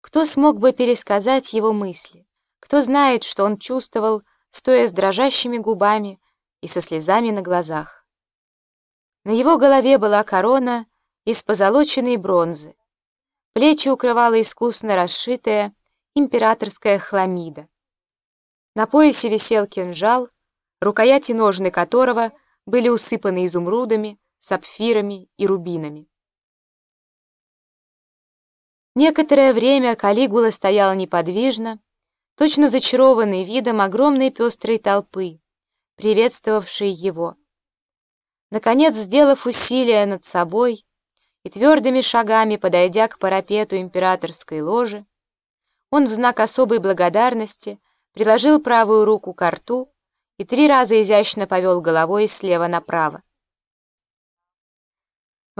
Кто смог бы пересказать его мысли? Кто знает, что он чувствовал, стоя с дрожащими губами и со слезами на глазах? На его голове была корона из позолоченной бронзы. Плечи укрывала искусно расшитая императорская хламида. На поясе висел кинжал, рукояти ножны которого были усыпаны изумрудами, сапфирами и рубинами. Некоторое время Калигула стоял неподвижно, точно зачарованный видом огромной пестрой толпы, приветствовавшей его. Наконец, сделав усилие над собой и твердыми шагами подойдя к парапету императорской ложи, он в знак особой благодарности приложил правую руку к рту и три раза изящно повел головой слева направо.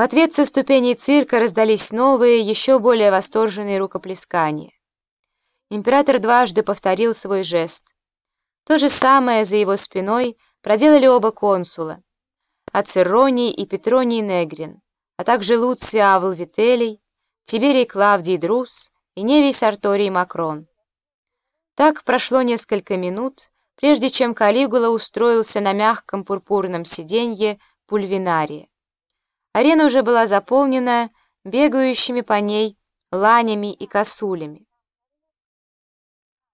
В ответ со ступеней цирка раздались новые, еще более восторженные рукоплескания. Император дважды повторил свой жест. То же самое за его спиной проделали оба консула, Ацероний и Петроний Негрин, а также Луций Авл Вителий, Тиберий Клавдий Друс и Невий Сарторий Макрон. Так прошло несколько минут, прежде чем Калигула устроился на мягком пурпурном сиденье пульвинария. Арена уже была заполнена бегающими по ней ланями и косулями.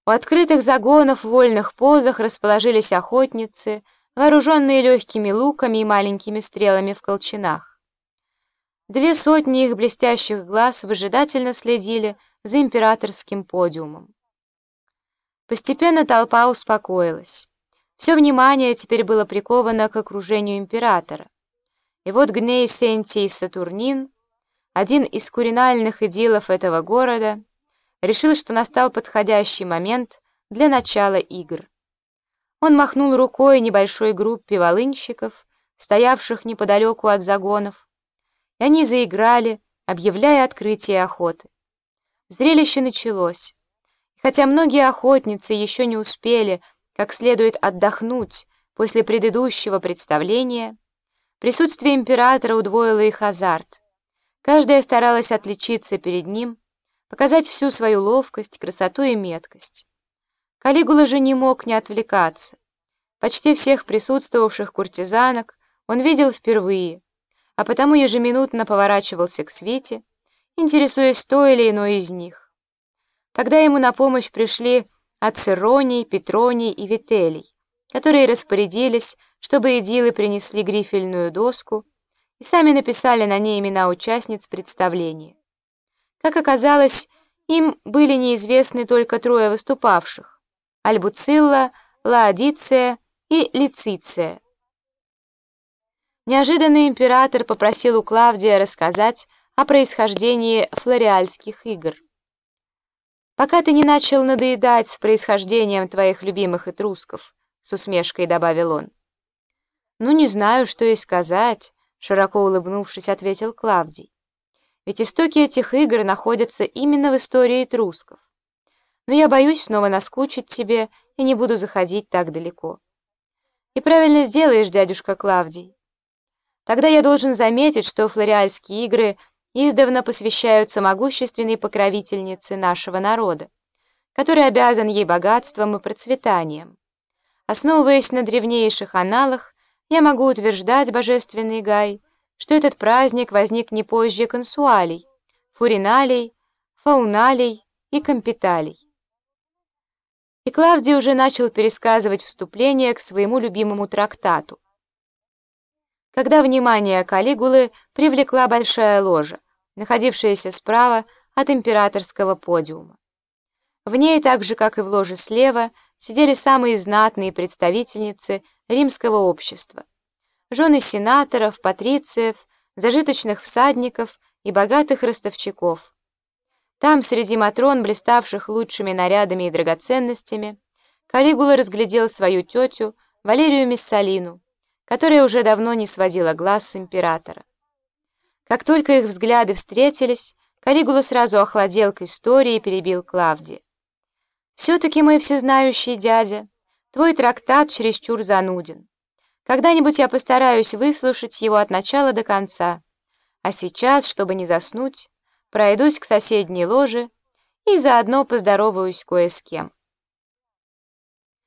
У открытых загонов в вольных позах расположились охотницы, вооруженные легкими луками и маленькими стрелами в колчанах. Две сотни их блестящих глаз выжидательно следили за императорским подиумом. Постепенно толпа успокоилась. Все внимание теперь было приковано к окружению императора. И вот Гней Сентий Сатурнин, один из куринальных идилов этого города, решил, что настал подходящий момент для начала игр. Он махнул рукой небольшой группе волынщиков, стоявших неподалеку от загонов, и они заиграли, объявляя открытие охоты. Зрелище началось. хотя многие охотницы еще не успели как следует отдохнуть после предыдущего представления, присутствие императора удвоило их азарт. Каждая старалась отличиться перед ним, показать всю свою ловкость, красоту и меткость. Калигула же не мог не отвлекаться. Почти всех присутствовавших куртизанок он видел впервые, а потому ежеминутно поворачивался к Свете, интересуясь той или иной из них. Тогда ему на помощь пришли Ацероний, Петроний и Вителий, которые распорядились, чтобы идилы принесли грифельную доску и сами написали на ней имена участниц представления. Как оказалось, им были неизвестны только трое выступавших — Альбуцилла, Лаодиция и Лициция. Неожиданно император попросил у Клавдия рассказать о происхождении флориальских игр. «Пока ты не начал надоедать с происхождением твоих любимых этрусков», — с усмешкой добавил он. «Ну, не знаю, что и сказать», — широко улыбнувшись, ответил Клавдий. «Ведь истоки этих игр находятся именно в истории этрусков. Но я боюсь снова наскучить тебе и не буду заходить так далеко». «И правильно сделаешь, дядюшка Клавдий. Тогда я должен заметить, что флориальские игры — издавна посвящаются могущественной покровительнице нашего народа, который обязан ей богатством и процветанием. Основываясь на древнейших аналах, я могу утверждать, божественный Гай, что этот праздник возник не позже консуалей, фуриналей, фауналей и компиталей. И Клавдий уже начал пересказывать вступление к своему любимому трактату, когда внимание Калигулы привлекла большая ложа, находившаяся справа от императорского подиума. В ней, так же как и в ложе слева, сидели самые знатные представительницы римского общества, жены сенаторов, патрициев, зажиточных всадников и богатых ростовщиков. Там, среди матрон, блиставших лучшими нарядами и драгоценностями, Калигула разглядел свою тетю Валерию Миссалину, которая уже давно не сводила глаз с императора. Как только их взгляды встретились, Калигула сразу охладел к истории и перебил Клавди. «Все-таки мой всезнающий дядя, твой трактат чересчур зануден. Когда-нибудь я постараюсь выслушать его от начала до конца, а сейчас, чтобы не заснуть, пройдусь к соседней ложе и заодно поздороваюсь кое с кем.